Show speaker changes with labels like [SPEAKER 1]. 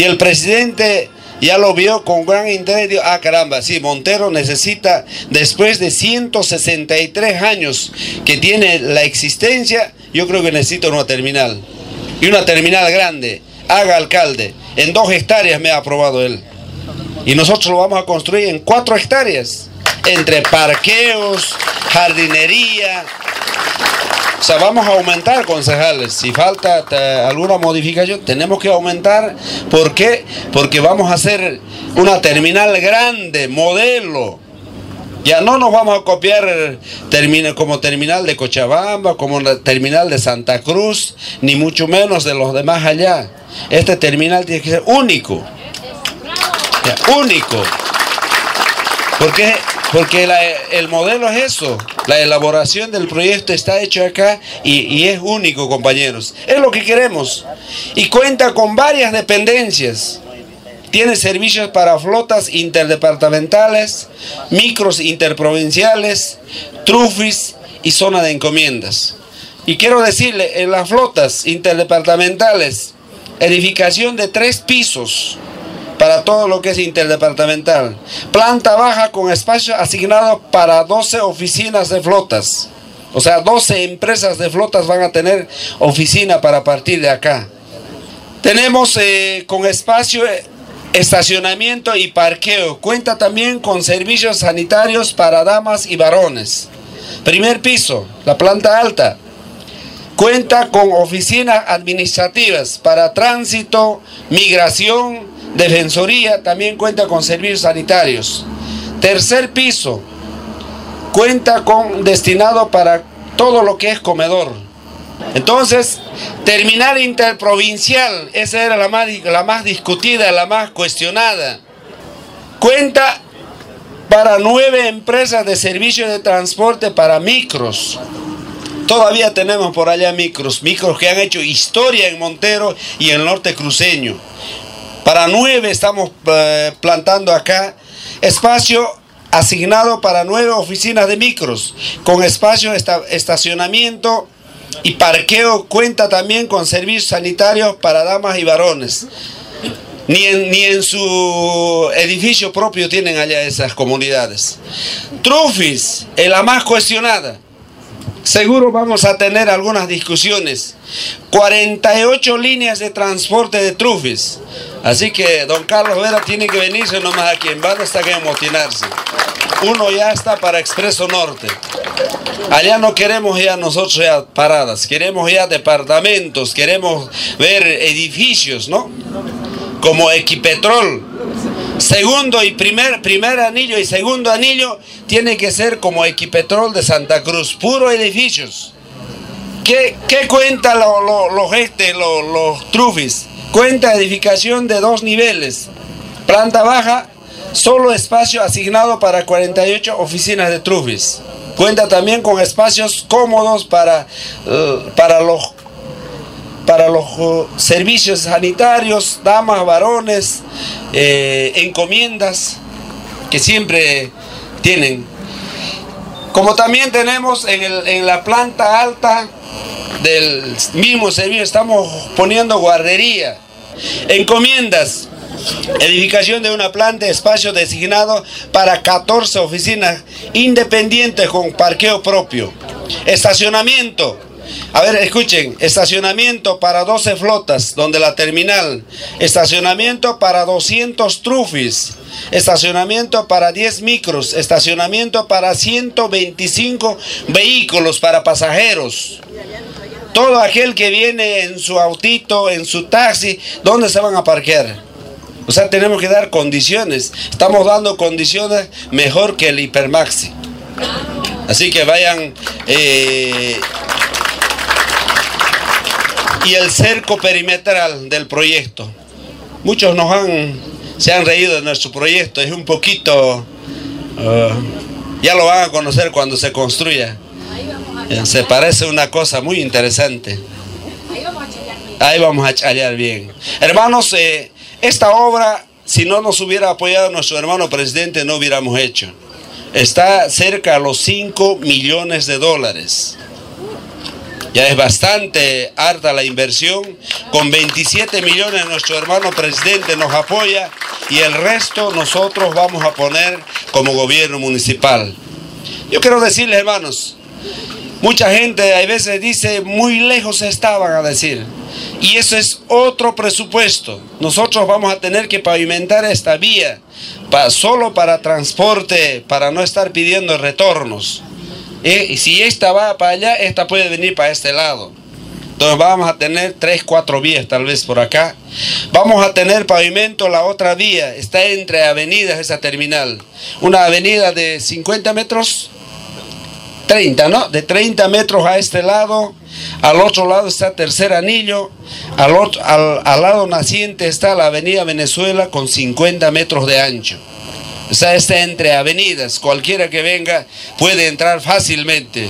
[SPEAKER 1] Y el presidente ya lo vio con gran interés dijo, ah caramba, sí, Montero necesita, después de 163 años que tiene la existencia, yo creo que necesita una terminal. Y una terminal grande, haga alcalde, en dos hectáreas me ha aprobado él. Y nosotros lo vamos a construir en cuatro hectáreas, entre parqueos, jardinería, o sea, vamos a aumentar concejales. Si falta eh, alguna modificación, tenemos que aumentar. ¿Por qué? Porque vamos a hacer una terminal grande, modelo. Ya no nos vamos a copiar como terminal de Cochabamba, como terminal de Santa Cruz, ni mucho menos de los demás allá. Este terminal tiene que ser único. único. Porque porque el modelo es eso, la elaboración del proyecto está hecho acá y, es único, compañeros. Es lo que queremos. Y cuenta con varias dependencias. Tiene servicios para flotas interdepartamentales, micros interprovinciales, trufis y zona de encomiendas. Y quiero decirle, en las flotas interdepartamentales, edificación de tres pisos, para todo lo que es interdepartamental. Planta baja con espacio asignado para 12 oficinas de flotas. O sea, 12 empresas de flotas van a tener oficina para partir de acá. Tenemos eh, con espacio, eh, estacionamiento y parqueo. Cuenta también con servicios sanitarios para damas y varones. Primer piso, la planta alta. Cuenta con oficinas administrativas para tránsito, migración, Defensoría también cuenta con servicios sanitarios. Tercer piso, cuenta con destinado para todo lo que es comedor. Entonces, terminal interprovincial, esa era la más, la más discutida, la más cuestionada. Cuenta para nueve empresas de servicios de transporte para micros. Todavía tenemos por allá micros, micros que han hecho historia en Montero y en el norte cruceño. Para nueve estamos eh, plantando acá espacio asignado para nueve oficinas de micros, con espacio de estacionamiento y parqueo cuenta también con servicios sanitarios para damas y varones. Ni en, ni en su edificio propio tienen allá esas comunidades. Trufis es la más cuestionada. Seguro vamos a tener algunas discusiones. 48 líneas de transporte de Trufis. Así que don Carlos Vera tiene que venirse nomás aquí. En vano está que amotinarse. Uno ya está para Expreso Norte. Allá no queremos ya nosotros ya paradas. Queremos ya departamentos. Queremos ver edificios, ¿no? Como Equipetrol. Segundo y primer, primer anillo y segundo anillo tiene que ser como Equipetrol de Santa Cruz, puro edificios. ¿Qué, qué cuenta los este, trufis? Cuenta edificación de dos niveles. Planta baja, solo espacio asignado para 48 oficinas de trufis. Cuenta también con espacios cómodos para, eh, para los para los uh, servicios sanitarios, damas, varones, eh, encomiendas que siempre tienen. Como también tenemos en, en la planta alta del mismo servicio, estamos poniendo guardería, encomiendas, edificación de una planta, espacio designado para 14 oficinas independientes con parqueo propio, estacionamiento, a ver, escuchen, estacionamiento para 12 flotas, donde la terminal, estacionamiento para 200 trufis, estacionamiento para 10 micros, estacionamiento para 125 vehículos para pasajeros. Todo aquel que viene en su autito, en su taxi, ¿dónde se van a parquear? O sea, tenemos que dar condiciones. Estamos dando condiciones mejor que el hipermaxi. Así que vayan eh, y el cerco perimetral del proyecto. Muchos nos han, se han reído de nuestro proyecto, es un poquito, uh, ya lo van a conocer cuando se construya. Se parece una cosa muy interesante. Ahí vamos a chalear bien. Hermanos, eh, esta obra, si no nos hubiera apoyado nuestro hermano presidente, no hubiéramos hecho. Está cerca a los 5 millones de dólares. Ya es bastante harta la inversión. Con 27 millones nuestro hermano presidente nos apoya y el resto nosotros vamos a poner como gobierno municipal. Yo quiero decirles, hermanos, mucha gente a veces dice, muy lejos estaban a decir. Y eso es otro presupuesto. Nosotros vamos a tener que pavimentar esta vía solo para transporte, para no estar pidiendo retornos. Y si esta va para allá, esta puede venir para este lado. Entonces vamos a tener tres, cuatro vías tal vez por acá. Vamos a tener pavimento la otra vía. Está entre avenidas esa terminal. Una avenida de 50 metros. 30, ¿no? De 30 metros a este lado. Al otro lado está Tercer Anillo. Al, otro, al, al lado naciente está la avenida Venezuela con 50 metros de ancho. O sea, está entre avenidas. Cualquiera que venga puede entrar fácilmente.